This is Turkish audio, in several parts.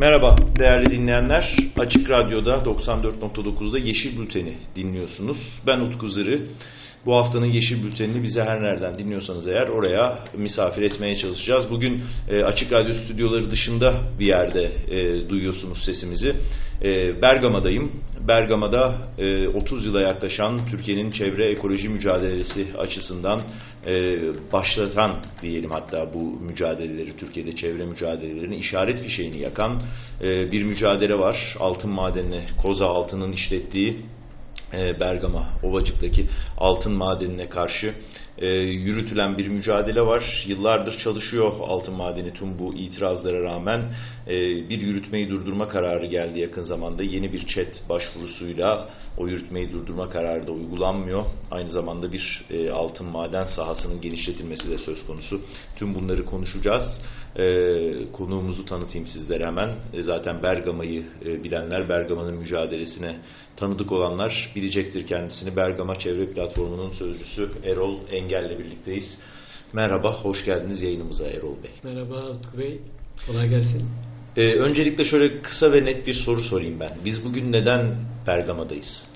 Merhaba değerli dinleyenler. Açık Radyo'da 94.9'da Yeşil Bülten'i dinliyorsunuz. Ben Utku Zırı. Bu haftanın Yeşil Bülteni'ni bize her nereden dinliyorsanız eğer oraya misafir etmeye çalışacağız. Bugün e, Açık Radyo stüdyoları dışında bir yerde e, duyuyorsunuz sesimizi. E, Bergama'dayım. Bergama'da e, 30 yıla yaklaşan Türkiye'nin çevre ekoloji mücadelesi açısından e, başlatan diyelim hatta bu mücadeleleri Türkiye'de çevre mücadelelerini işaret fişeğini yakan e, bir mücadele var. Altın madenine Koza Altın'ın işlettiği Bergama Ovacık'taki altın madenine karşı e, yürütülen bir mücadele var. Yıllardır çalışıyor altın madeni tüm bu itirazlara rağmen e, bir yürütmeyi durdurma kararı geldi yakın zamanda. Yeni bir chat başvurusuyla o yürütmeyi durdurma kararı da uygulanmıyor. Aynı zamanda bir e, altın maden sahasının genişletilmesi de söz konusu. Tüm bunları konuşacağız. E, konuğumuzu tanıtayım sizlere hemen. E, zaten Bergama'yı e, bilenler, Bergama'nın mücadelesine tanıdık olanlar bilecektir kendisini. Bergama Çevre Platformu'nun sözcüsü Erol Engel'le birlikteyiz. Merhaba, hoş geldiniz yayınımıza Erol Bey. Merhaba Utku Bey, kolay gelsin. Ee, öncelikle şöyle kısa ve net bir soru sorayım ben. Biz bugün neden Bergama'dayız?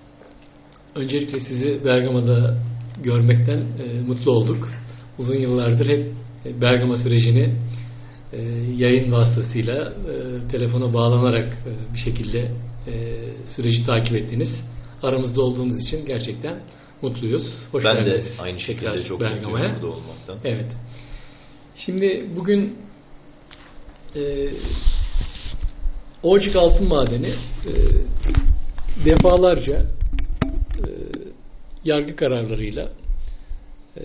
Öncelikle sizi Bergama'da görmekten e, mutlu olduk. Uzun yıllardır hep Bergama sürecini e, yayın vasıtasıyla e, telefona bağlanarak e, bir şekilde e, süreci takip ettiniz. Aramızda olduğunuz için gerçekten mutluyuz. Hoş ben geldiniz. de aynı şekilde Tekrar çok Bergama'ya. mutluyum burada olmaktan. Evet. Şimdi bugün e, Orcik Altın Madeni e, defalarca e, yargı kararlarıyla e,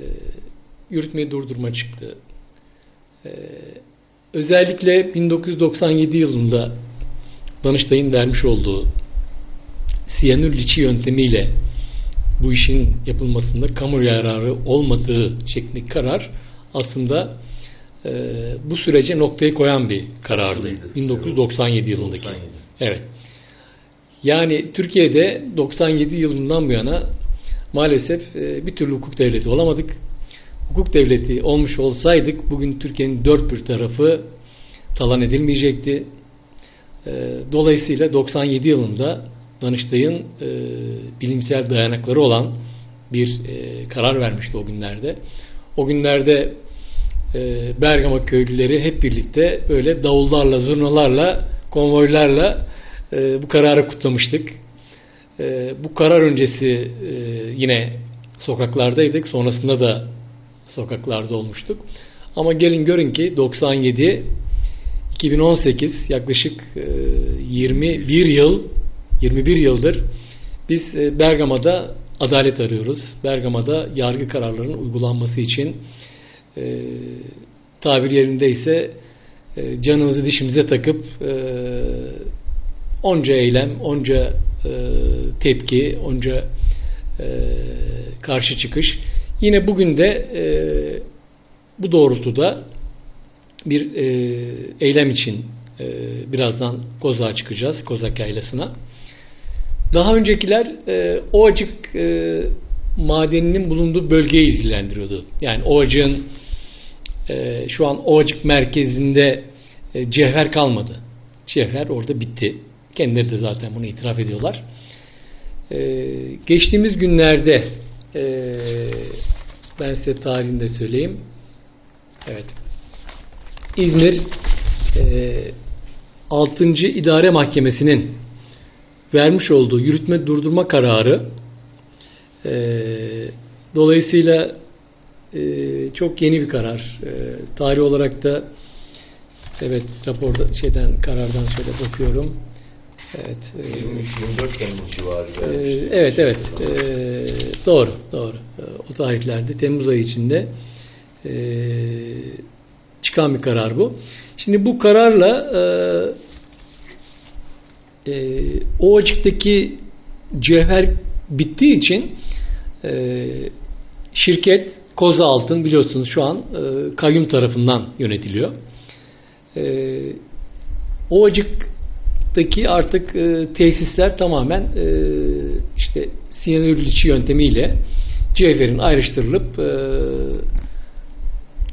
yürütmeyi durdurma çıktı. E, özellikle 1997 yılında Danıştay'ın vermiş olduğu siyanür liçi yöntemiyle bu işin yapılmasında kamu yararı olmadığı şeklindeki karar aslında e, bu sürece noktayı koyan bir karardı. 1997 yılındaki. 97. Evet. Yani Türkiye'de 97 yılından bu yana maalesef e, bir türlü hukuk devleti olamadık. Hukuk devleti olmuş olsaydık bugün Türkiye'nin dört bir tarafı talan edilmeyecekti. E, dolayısıyla 97 yılında Danıştay'ın e, bilimsel dayanakları olan bir e, karar vermişti o günlerde. O günlerde e, Bergama köylüleri hep birlikte böyle davullarla, zurnalarla, konvoylarla e, bu kararı kutlamıştık. E, bu karar öncesi e, yine sokaklardaydık. Sonrasında da sokaklarda olmuştuk. Ama gelin görün ki 97 2018 yaklaşık e, 21 yıl 21 yıldır biz e, Bergama'da adalet arıyoruz. Bergama'da yargı kararlarının uygulanması için e, tabir yerindeyse e, canımızı dişimize takıp e, onca eylem, onca e, tepki, onca e, karşı çıkış. Yine bugün de e, bu doğrultuda bir e, eylem için e, birazdan Kozak'a çıkacağız, Kozak Yaylası'na. Daha öncekiler e, Ovacık e, madeninin bulunduğu bölgeyi ilgilendiriyordu. Yani Ovacık'ın e, şu an Ovacık merkezinde e, cevher kalmadı. Cevher orada bitti. Kendileri de zaten bunu itiraf ediyorlar. E, geçtiğimiz günlerde e, ben size tarihini de söyleyeyim. Evet. İzmir e, 6. İdare Mahkemesi'nin vermiş olduğu yürütme durdurma kararı e, dolayısıyla e, çok yeni bir karar. E, tarih olarak da evet raporda şeyden karardan şöyle bakıyorum. Evet. 23-24 Temmuz civarı. E, evet evet. E, doğru doğru. E, o tarihlerde Temmuz ayı içinde e, çıkan bir karar bu. Şimdi bu kararla e, e, o cevher bittiği için e, şirket Koza Altın biliyorsunuz şu an e, kayyum tarafından yönetiliyor. E, o artık e, tesisler tamamen e, işte siyanürlüçü yöntemiyle cevherin ayrıştırılıp e,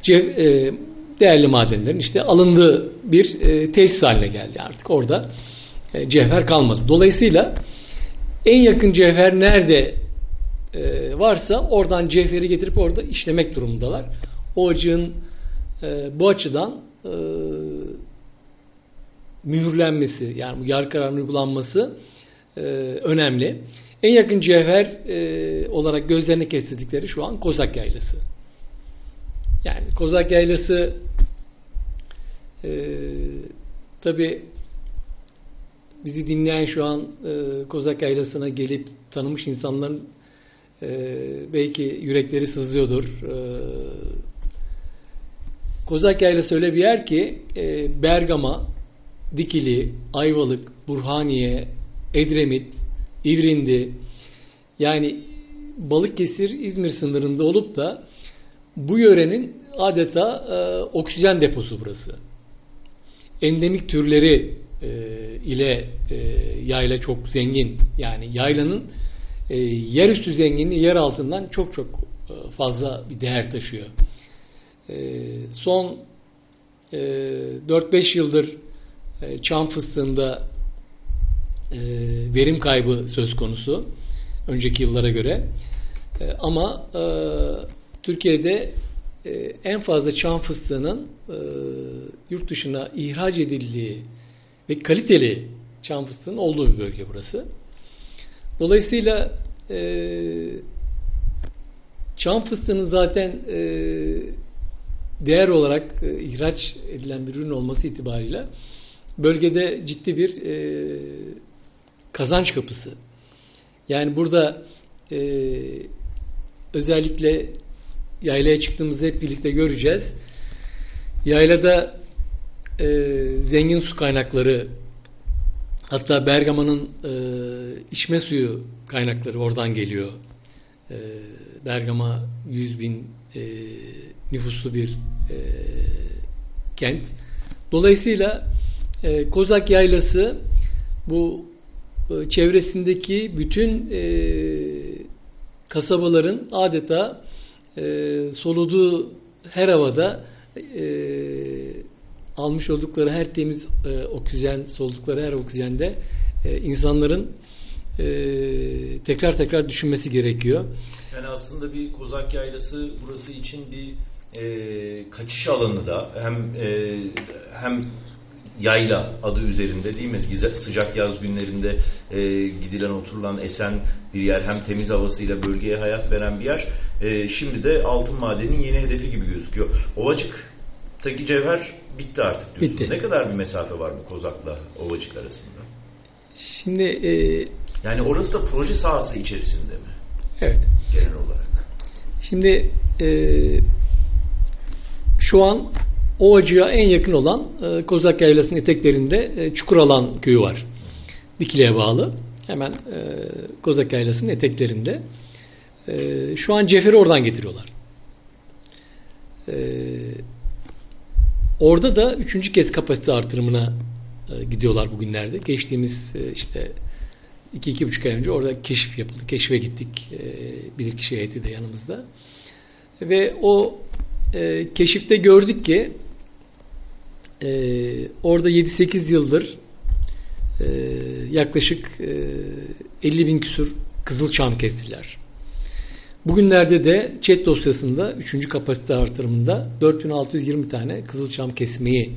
cev, e, değerli madenlerin işte alındığı bir e, tesis haline geldi artık orada cevher kalmadı. Dolayısıyla en yakın cevher nerede e, varsa oradan cevheri getirip orada işlemek durumundalar. O açığın e, bu açıdan e, mühürlenmesi yani bu yargı kararının uygulanması e, önemli. En yakın cevher e, olarak gözlerine kestirdikleri şu an Kozak Yaylası. Yani Kozak Yaylası e, tabi bizi dinleyen şu an e, Kozak Yaylası'na gelip tanımış insanların e, belki yürekleri sızlıyordur. E, Kozak Yaylası öyle bir yer ki e, Bergama, Dikili, Ayvalık, Burhaniye, Edremit, İvrindi yani Balıkesir İzmir sınırında olup da bu yörenin adeta e, oksijen deposu burası. Endemik türleri e, ile e, yayla çok zengin. Yani yaylanın e, yerüstü zenginliği yer altından çok çok e, fazla bir değer taşıyor. E, son e, 4-5 yıldır e, çam fıstığında e, verim kaybı söz konusu. Önceki yıllara göre. E, ama e, Türkiye'de e, en fazla çam fıstığının e, yurt dışına ihraç edildiği ve kaliteli çam fıstığının olduğu bir bölge burası. Dolayısıyla e, çam fıstığının zaten e, değer olarak e, ihraç edilen bir ürün olması itibariyle bölgede ciddi bir e, kazanç kapısı. Yani burada e, özellikle yaylaya çıktığımızda hep birlikte göreceğiz. Yaylada e, zengin su kaynakları hatta Bergama'nın e, içme suyu kaynakları oradan geliyor. E, Bergama 100 bin e, nüfuslu bir e, kent. Dolayısıyla e, Kozak Yaylası bu e, çevresindeki bütün e, kasabaların adeta e, soluduğu her havada e, almış oldukları her temiz e, oksijen, soldukları her oksijende e, insanların e, tekrar tekrar düşünmesi gerekiyor. Yani aslında bir Kozak Yaylası burası için bir e, kaçış alanı da hem e, hem yayla adı üzerinde değil mi? Sıcak yaz günlerinde e, gidilen, oturulan, esen bir yer. Hem temiz havasıyla bölgeye hayat veren bir yer. E, şimdi de altın madenin yeni hedefi gibi gözüküyor. Ovacık'taki cevher bitti artık diyorsun. Bitti. Ne kadar bir mesafe var bu Kozak'la Ovacık arasında? Şimdi e, yani orası da proje sahası içerisinde mi? Evet. Genel olarak. Şimdi e, şu an Ovacık'a en yakın olan e, Kozak Yaylası'nın eteklerinde e, Çukuralan köyü var. Dikili'ye bağlı. Hemen e, Kozak Yaylası'nın eteklerinde. E, şu an ceferi oradan getiriyorlar. E, orada da üçüncü kez kapasite artırımına e, gidiyorlar bugünlerde. Geçtiğimiz e, işte iki, iki buçuk ay önce orada keşif yapıldı. Keşfe gittik. E, bir kişi heyeti de yanımızda. Ve o keşifte gördük ki orada 7-8 yıldır yaklaşık e, 50 bin küsur kızılçam kestiler. Bugünlerde de chat dosyasında 3. kapasite artırımında 4620 tane kızılçam kesmeyi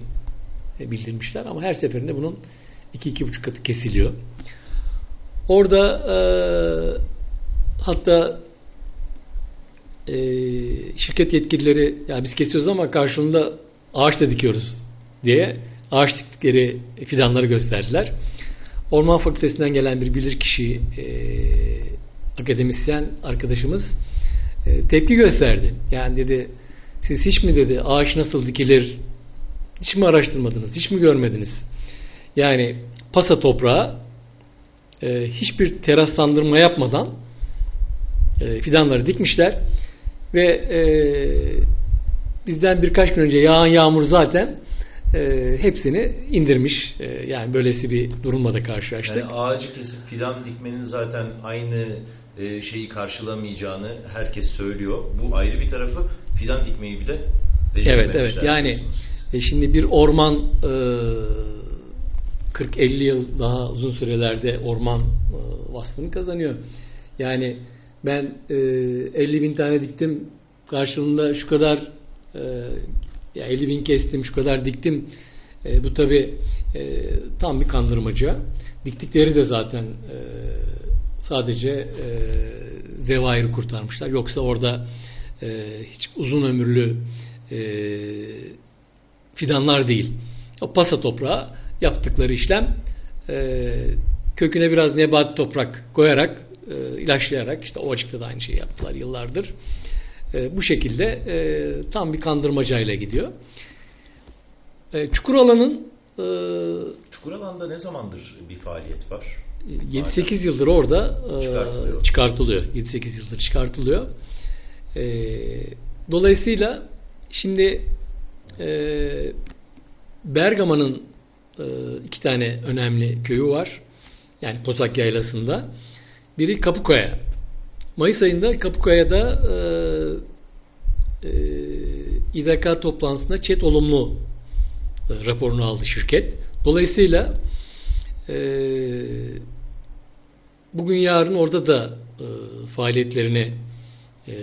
e, bildirmişler ama her seferinde bunun 2-2,5 katı kesiliyor. Orada e, hatta e, şirket yetkilileri ya biz kesiyoruz ama karşılığında ağaç da dikiyoruz diye ağaç diktikleri fidanları gösterdiler. Orman Fakültesinden gelen bir bilirkişi e, akademisyen arkadaşımız e, tepki gösterdi. Yani dedi siz hiç mi dedi ağaç nasıl dikilir hiç mi araştırmadınız, hiç mi görmediniz? Yani pasa toprağa e, hiçbir teraslandırma yapmadan e, fidanları dikmişler ve e, bizden birkaç gün önce yağan yağmur zaten e, hepsini indirmiş. E, yani böylesi bir durumla da karşılaştık. Yani ağacı kesip fidan dikmenin zaten aynı e, şeyi karşılamayacağını herkes söylüyor. Bu ayrı bir tarafı fidan dikmeyi bile Evet evet yani e, şimdi bir orman e, 40-50 yıl daha uzun sürelerde orman e, vasfını kazanıyor. Yani ben e, 50 bin tane diktim karşılığında şu kadar e, ya 50 bin kestim şu kadar diktim e, bu tabi e, tam bir kandırmaca. Diktikleri de zaten e, sadece e, zevahiri kurtarmışlar. Yoksa orada e, hiç uzun ömürlü e, fidanlar değil. O pasa toprağı yaptıkları işlem e, köküne biraz nebat toprak koyarak e, ilaçlayarak işte o açıkta da aynı şeyi yaptılar yıllardır. E, bu şekilde e, tam bir kandırmacayla gidiyor. E, Çukuralan'ın e, Çukuralan'da ne zamandır bir faaliyet var? 7-8 yıldır orada e, çıkartılıyor. çıkartılıyor. 7-8 yıldır çıkartılıyor. E, dolayısıyla şimdi e, Bergama'nın iki tane önemli köyü var. Yani Kozak Yaylası'nda. Biri Kapukaya. Mayıs ayında Kapukaya'da e, İVK toplantısında çet olumlu raporunu aldı şirket. Dolayısıyla e, bugün yarın orada da e, faaliyetlerini e,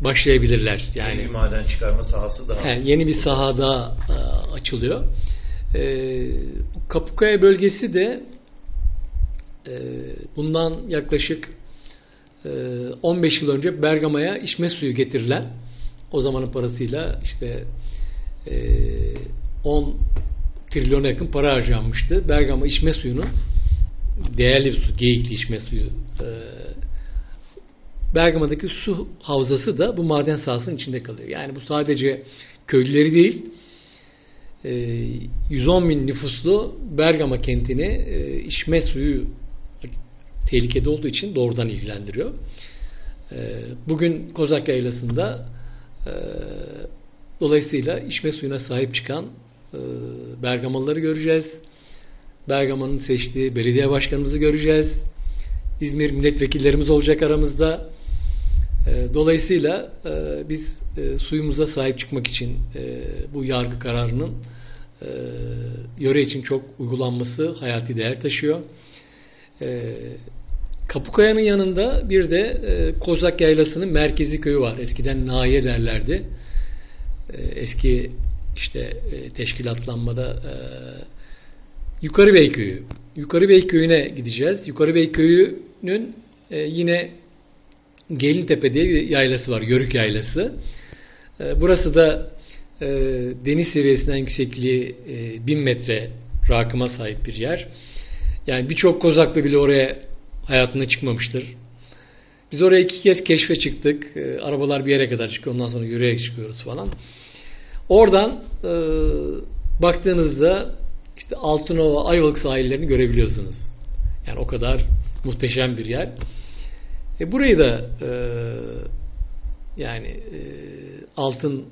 başlayabilirler. Yani yeni bir maden çıkarma sahası daha. He, yeni bir sahada e, açılıyor. E, Kapukaya bölgesi de e, bundan yaklaşık e, 15 yıl önce Bergama'ya içme suyu getirilen o zamanın parasıyla işte e, 10 trilyona yakın para harcanmıştı. Bergama içme suyunu değerli bir su, geyikli içme suyu e, Bergama'daki su havzası da bu maden sahasının içinde kalıyor. Yani bu sadece köylüleri değil 110 e, bin nüfuslu Bergama kentini e, içme suyu tehlikede olduğu için doğrudan ilgilendiriyor. Bugün Kozak Yaylası'nda dolayısıyla içme suyuna sahip çıkan Bergamalıları göreceğiz. Bergama'nın seçtiği belediye başkanımızı göreceğiz. İzmir milletvekillerimiz olacak aramızda. E, dolayısıyla e, biz e, suyumuza sahip çıkmak için bu yargı kararının yöre için çok uygulanması hayati değer taşıyor. Kapukaya'nın yanında bir de Kozak Yaylası'nın merkezi köyü var. Eskiden Nahiye derlerdi. Eski işte teşkilatlanmada Yukarı Beyköy'ü. Yukarı Beyköy'üne gideceğiz. Yukarı Beyköy'ünün yine Gelintepe diye bir yaylası var. Yörük yaylası. E, burası da e, deniz seviyesinden yüksekliği e, 1000 metre rakıma sahip bir yer. Yani birçok kozaklı bile oraya hayatında çıkmamıştır. Biz oraya iki kez keşfe çıktık. E, arabalar bir yere kadar çıkıyor. Ondan sonra yürüyerek çıkıyoruz falan. Oradan e, baktığınızda işte Altınova, Ayvalık sahillerini görebiliyorsunuz. Yani o kadar muhteşem bir yer. E burayı da e, yani e, altın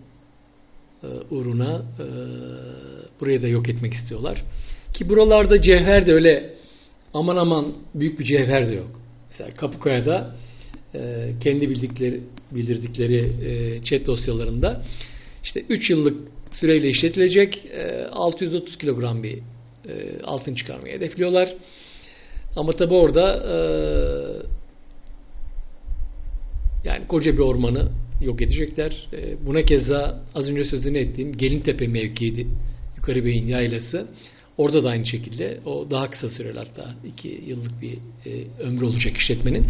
e, uğruna e, burayı da yok etmek istiyorlar. Ki buralarda cevher de öyle aman aman büyük bir cevher de yok. Mesela Kapıkaya'da e, kendi bildikleri bildirdikleri e, chat dosyalarında işte 3 yıllık süreyle işletilecek e, 630 kilogram bir e, altın çıkarmayı hedefliyorlar. Ama tabi orada e, yani koca bir ormanı yok edecekler. E, buna keza az önce sözünü ettiğim Gelintepe mevkiiydi. Yukarı Bey'in yaylası. Orada da aynı şekilde o daha kısa süreli hatta iki yıllık bir e, ömrü olacak işletmenin.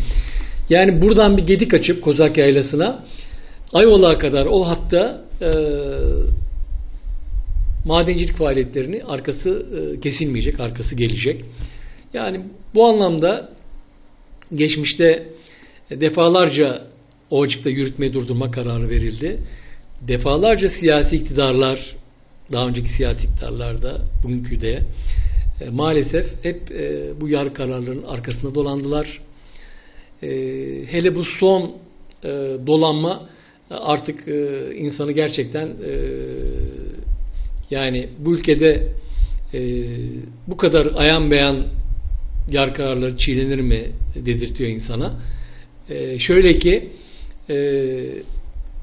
Yani buradan bir gedik açıp Kozak Yaylası'na Ayvalık'a kadar o hatta e, madencilik faaliyetlerini arkası e, kesilmeyecek, arkası gelecek. Yani bu anlamda geçmişte defalarca o açıkta yürütmeyi durdurma kararı verildi. Defalarca siyasi iktidarlar, daha önceki siyasi iktidarlarda, bugünkü de e, maalesef hep e, bu yargı kararlarının arkasında dolandılar. E, hele bu son e, dolanma artık e, insanı gerçekten e, yani bu ülkede e, bu kadar ayan beyan yargı kararları çiğnenir mi dedirtiyor insana. Şöyle ki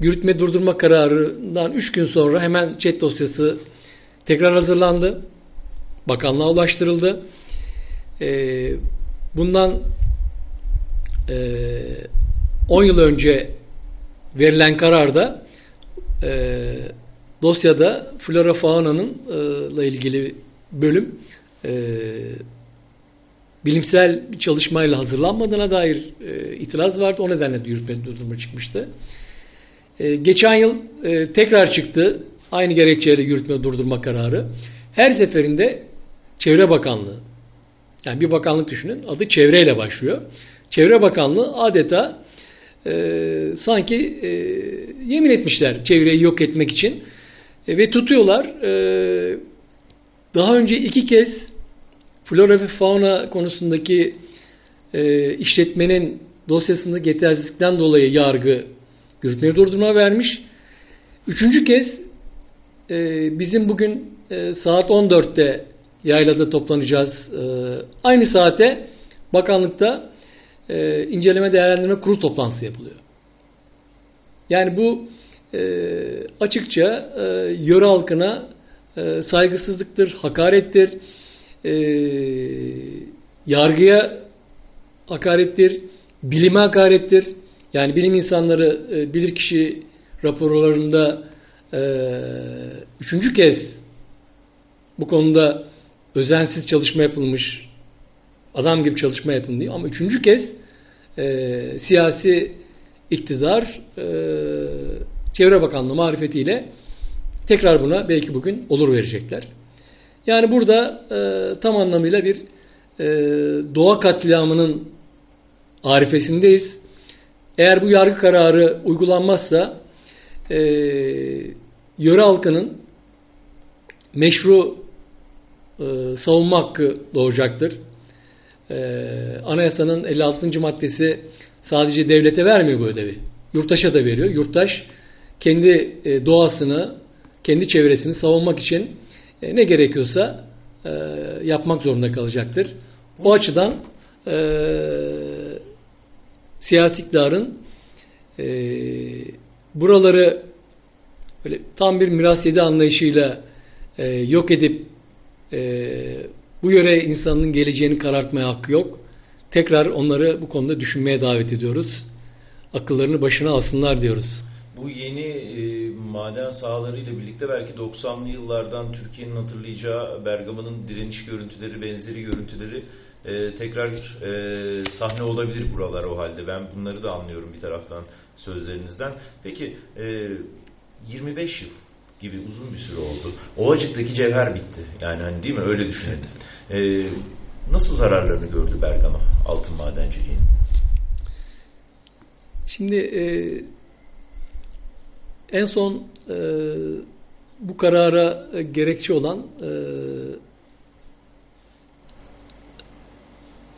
yürütme durdurma kararından 3 gün sonra hemen chat dosyası tekrar hazırlandı. Bakanlığa ulaştırıldı. Bundan e, 10 yıl önce verilen kararda e, dosyada flora fauna'nın ile ilgili bölüm e, bilimsel bir çalışmayla hazırlanmadığına dair e, itiraz vardı. O nedenle de yürütme durdurma çıkmıştı. E, geçen yıl e, tekrar çıktı. Aynı gerekçeyle yürütme durdurma kararı. Her seferinde Çevre Bakanlığı yani bir bakanlık düşünün. Adı çevreyle başlıyor. Çevre Bakanlığı adeta e, sanki e, yemin etmişler çevreyi yok etmek için. E, ve tutuyorlar. E, daha önce iki kez flora ve fauna konusundaki e, işletmenin dosyasında yetersizlikten dolayı yargı yürütmeyi durdurma vermiş. Üçüncü kez e, bizim bugün e, saat 14'te yaylada toplanacağız. E, aynı saate bakanlıkta e, inceleme değerlendirme kurul toplantısı yapılıyor. Yani bu e, açıkça e, yöre halkına e, saygısızlıktır, hakarettir, e, yargıya hakarettir, bilime hakarettir. Yani bilim insanları e, bilirkişi raporlarında e, üçüncü kez bu konuda özensiz çalışma yapılmış, adam gibi çalışma yapın diyor. Ama üçüncü kez e, siyasi iktidar e, Çevre Bakanlığı marifetiyle tekrar buna belki bugün olur verecekler. Yani burada e, tam anlamıyla bir e, doğa katliamının arifesindeyiz. Eğer bu yargı kararı uygulanmazsa e, yöre halkının meşru e, savunma hakkı doğacaktır. E, anayasanın 56. maddesi sadece devlete vermiyor bu ödevi. Yurttaşa da veriyor. Yurttaş kendi e, doğasını, kendi çevresini savunmak için e, ne gerekiyorsa e, yapmak zorunda kalacaktır. Bu açıdan e, siyasi iktidarın e, buraları böyle tam bir miras yedi anlayışıyla e, yok edip e, bu yöre insanın geleceğini karartmaya hakkı yok. Tekrar onları bu konuda düşünmeye davet ediyoruz. Akıllarını başına alsınlar diyoruz. Bu yeni e, maden sahalarıyla birlikte belki 90'lı yıllardan Türkiye'nin hatırlayacağı Bergama'nın direniş görüntüleri, benzeri görüntüleri e, tekrar e, sahne olabilir buralar o halde. Ben bunları da anlıyorum bir taraftan sözlerinizden. Peki e, 25 yıl gibi uzun bir süre oldu. Ovacık'taki cevher bitti. Yani hani değil mi? Öyle düşünelim. Evet. E, nasıl zararlarını gördü Bergama altın madenciliğin? Şimdi e, en son e, bu karara gerekçe olan e,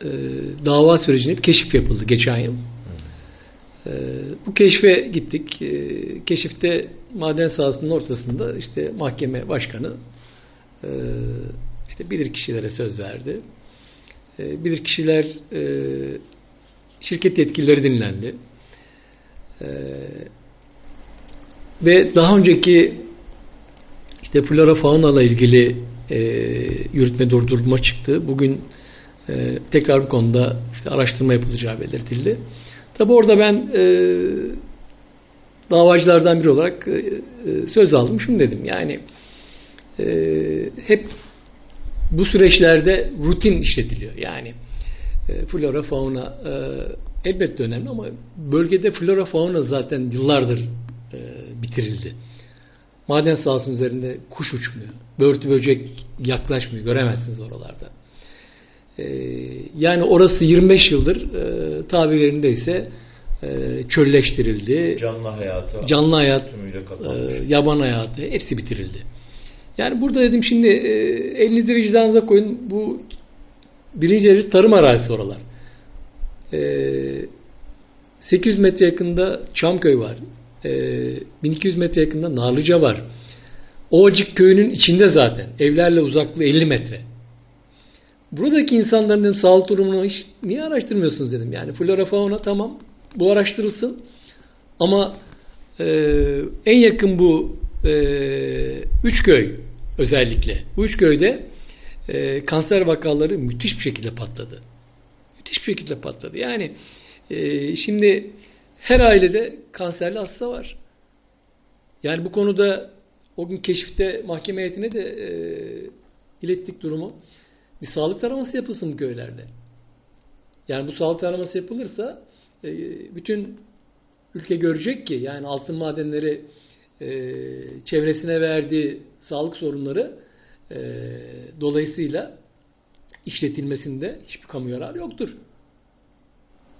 e, dava sürecinde bir keşif yapıldı geçen yıl. E, bu keşfe gittik. E, keşifte maden sahasının ortasında işte mahkeme başkanı e, işte bilir kişilere söz verdi. E, bilir kişiler e, şirket yetkilileri dinlendi. E, ve daha önceki işte flora fauna ile ilgili e, yürütme durdurma çıktı. Bugün e, tekrar bu konuda işte araştırma yapılacağı belirtildi. Tabi orada ben davacılardan biri olarak söz aldım. Şunu dedim yani hep bu süreçlerde rutin işletiliyor. Yani e, flora fauna e, elbette önemli ama bölgede flora fauna zaten yıllardır e, bitirildi. Maden sahasının üzerinde kuş uçmuyor. Börtü böcek yaklaşmıyor. Göremezsiniz oralarda. E, yani orası 25 yıldır e, tabirlerinde ise e, çölleştirildi. Canlı hayatı. Canlı hayat, e, yaban hayatı hepsi bitirildi. Yani burada dedim şimdi e, elinizi vicdanınıza koyun. Bu birinci derece tarım arazisi oralar. E, 800 metre yakında Çamköy var. E, 1200 metre yakında Narlıca var. Ovacık köyünün içinde zaten. Evlerle uzaklığı 50 metre. Buradaki insanların dedim, sağlık durumunu hiç niye araştırmıyorsunuz dedim. Yani flora fauna tamam bu araştırılsın ama e, en yakın bu e, üç köy özellikle. Bu üç köyde e, kanser vakaları müthiş bir şekilde patladı. Müthiş bir şekilde patladı. Yani e, şimdi her ailede kanserli hasta var. Yani bu konuda o gün keşifte mahkeme heyetine de e, ilettik durumu. Bir sağlık taraması yapılsın bu köylerde. Yani bu sağlık taraması yapılırsa e, bütün ülke görecek ki yani altın madenleri e, çevresine verdiği sağlık sorunları e, dolayısıyla işletilmesinde hiçbir kamu yararı yoktur.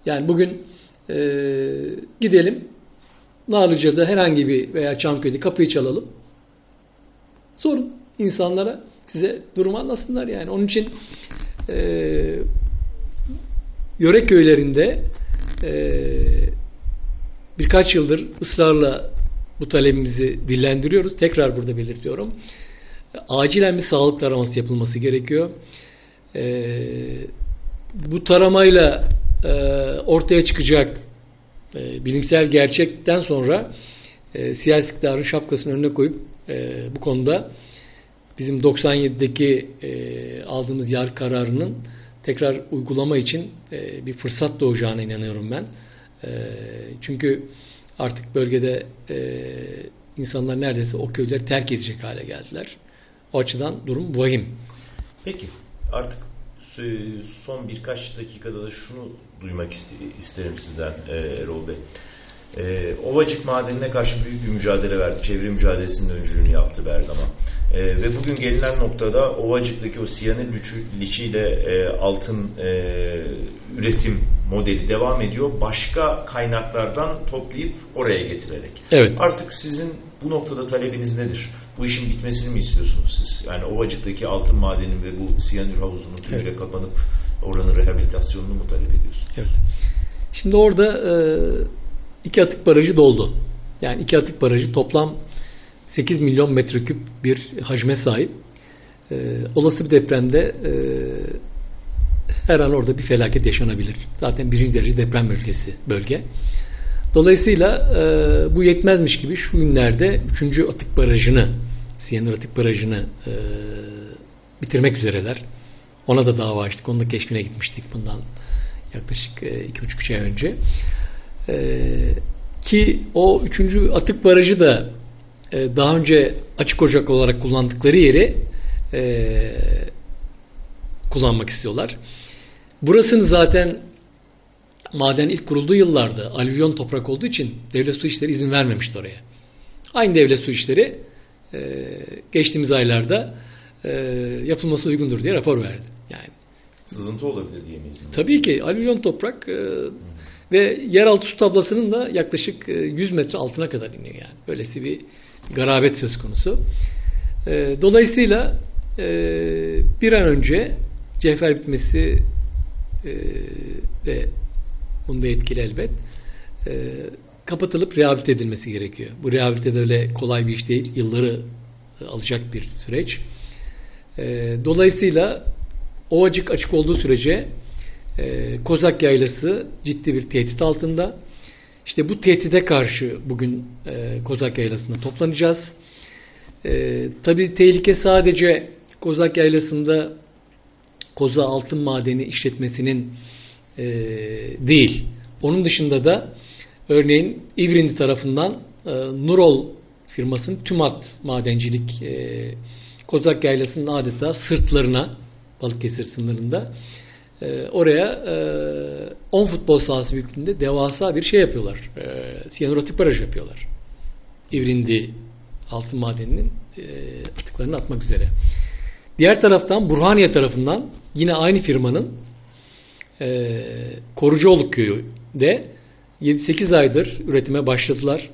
Yani bugün e, gidelim Narlıca'da herhangi bir veya Çamköy'de kapıyı çalalım. Sorun insanlara size durumu anlasınlar yani. Onun için e, yöre köylerinde e, birkaç yıldır ısrarla bu talebimizi dillendiriyoruz. Tekrar burada belirtiyorum. Acilen bir sağlık taraması yapılması gerekiyor. E, bu taramayla e, ortaya çıkacak e, bilimsel gerçekten sonra e, siyasi iktidarın şapkasını önüne koyup e, bu konuda bizim 97'deki e, aldığımız yargı kararının tekrar uygulama için e, bir fırsat doğacağına inanıyorum ben. E, çünkü artık bölgede e, insanlar neredeyse o köyleri terk edecek hale geldiler. O açıdan durum vahim. Peki artık son birkaç dakikada da şunu duymak isterim sizden e, Erol Bey. E, Ovacık madenine karşı büyük bir mücadele verdi. Çevre mücadelesinin öncülüğünü yaptı Bergama. E, ve bugün gelinen noktada Ovacık'taki o siyanür liçiyle e, altın e, üretim modeli devam ediyor. Başka kaynaklardan toplayıp oraya getirerek. Evet. Artık sizin bu noktada talebiniz nedir? Bu işin bitmesini mi istiyorsunuz siz? Yani Ovacık'taki altın madenin ve bu siyanür havuzunun tümüyle evet. kapanıp oranın rehabilitasyonunu mu talep ediyorsunuz? Evet. Şimdi orada e, iki atık barajı doldu. Yani iki atık barajı toplam 8 milyon metreküp bir hacme sahip. E, olası bir depremde e, her an orada bir felaket yaşanabilir. Zaten birinci derece deprem bölgesi bölge. Dolayısıyla e, bu yetmezmiş gibi şu günlerde 3. atık barajını, Siyanür atık barajını e, bitirmek üzereler. Ona da dava açtık. Onun da keşfine gitmiştik bundan yaklaşık e, iki buçuk üç ay önce. E, ki o üçüncü atık barajı da e, daha önce açık ocak olarak kullandıkları yeri e, kullanmak istiyorlar. Burasını zaten maden ilk kurulduğu yıllarda alüvyon toprak olduğu için devlet su işleri izin vermemişti oraya. Aynı devlet su işleri e, geçtiğimiz aylarda e, yapılması uygundur diye rapor verdi. Yani sızıntı olabilir diye mi izin Tabii ki alüvyon toprak e, ve yeraltı su tablasının da yaklaşık 100 e, metre altına kadar iniyor yani. Böylesi bir garabet söz konusu. E, dolayısıyla e, bir an önce cevher bitmesi e, ve bunda etkili elbet e, kapatılıp rehabilite edilmesi gerekiyor. Bu rehabilite de öyle kolay bir iş değil. Yılları e, alacak bir süreç. E, dolayısıyla ovacık açık olduğu sürece e, Kozak Yaylası ciddi bir tehdit altında. İşte bu tehdide karşı bugün e, Kozak Yaylası'nda toplanacağız. E, tabii tehlike sadece Kozak Yaylası'nda koza altın madeni işletmesinin e, değil. Onun dışında da örneğin İvrindi tarafından e, Nurol firmasının TÜMAT madencilik e, Kozak Yaylası'nın adeta sırtlarına Balıkesir sınırında e, oraya e, 10 futbol sahası büyüklüğünde devasa bir şey yapıyorlar. E, siyanuratik baraj yapıyorlar. İvrindi altın madeninin e, atıklarını atmak üzere. Diğer taraftan Burhaniye tarafından yine aynı firmanın e, Korucuoğlu köyünde 7-8 aydır üretime başladılar.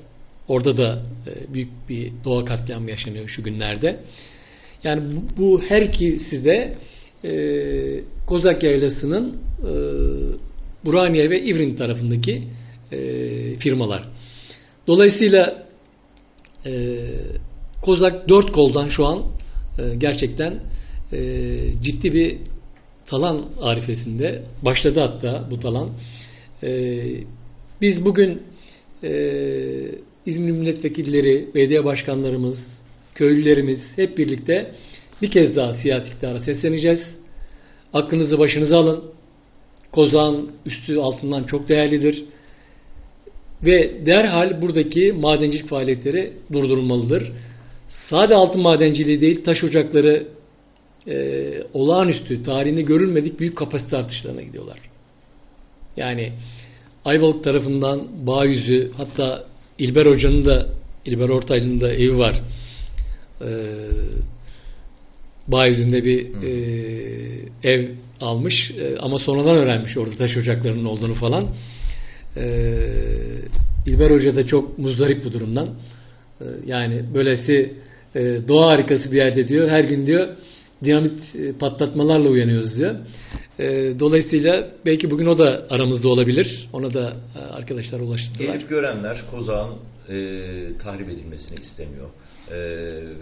Orada da e, büyük bir doğa katliamı yaşanıyor şu günlerde. Yani bu, bu her ikisi de e, Kozak Yaylası'nın e, Burhaniye ve İvrin tarafındaki e, firmalar. Dolayısıyla e, Kozak dört koldan şu an e, gerçekten e, ciddi bir talan arifesinde başladı hatta bu talan. E, biz bugün e, İzmir milletvekilleri, belediye başkanlarımız, köylülerimiz hep birlikte bir kez daha siyasi iktidara sesleneceğiz. Aklınızı başınıza alın. Kozağın üstü altından çok değerlidir. Ve derhal buradaki madencilik faaliyetleri durdurulmalıdır. Sade altın madenciliği değil, taş ocakları e, olağanüstü, tarihinde görülmedik büyük kapasite artışlarına gidiyorlar. Yani Ayvalık tarafından Bağyüzü, hatta İlber Hoca'nın da, İlber Ortaylı'nın da evi var. E, Bağyüzü'nde bir e, ev almış e, ama sonradan öğrenmiş orada taş ocaklarının olduğunu falan. E, İlber Hoca da çok muzdarip bu durumdan. E, yani böylesi e, doğa harikası bir yerde diyor. Her gün diyor dinamit e, patlatmalarla uyanıyoruz diyor. E, dolayısıyla belki bugün o da aramızda olabilir. Ona da arkadaşlar ulaştırdılar. Gelip görenler Kozağ'ın e, tahrip edilmesini istemiyor. E,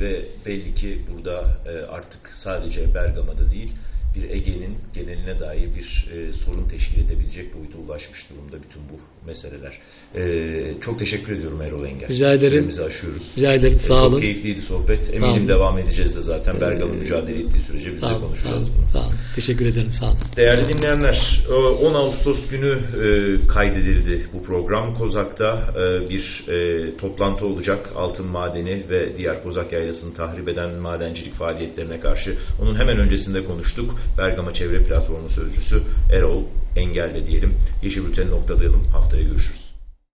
ve belli ki burada e, artık sadece Bergama'da değil bir Ege'nin geneline dair bir e, sorun teşkil edebilecek boyuta ulaşmış durumda bütün bu meseleler. E, çok teşekkür ediyorum Erol Engel. Rica ederim. Süremizi aşıyoruz. Rica ederim. Sağ e, çok olun. keyifliydi sohbet. Sağ Eminim olun. devam edeceğiz de zaten. Bergama mücadele ettiği sürece biz Sağ de sağ konuşacağız olun, bunu. sağ olun. Teşekkür ederim. Sağ olun. Değerli dinleyenler, 10 Ağustos günü e, kaydedildi bu program. Kozak'ta e, bir e, toplantı olacak. Altın madeni ve diğer Kozak yaylasını tahrip eden madencilik faaliyetlerine karşı. Onun hemen öncesinde konuştuk. Bergama Çevre Platformu Sözcüsü Erol Engel'le diyelim. Yeşil Bülten'i noktalayalım. Haftaya görüşürüz.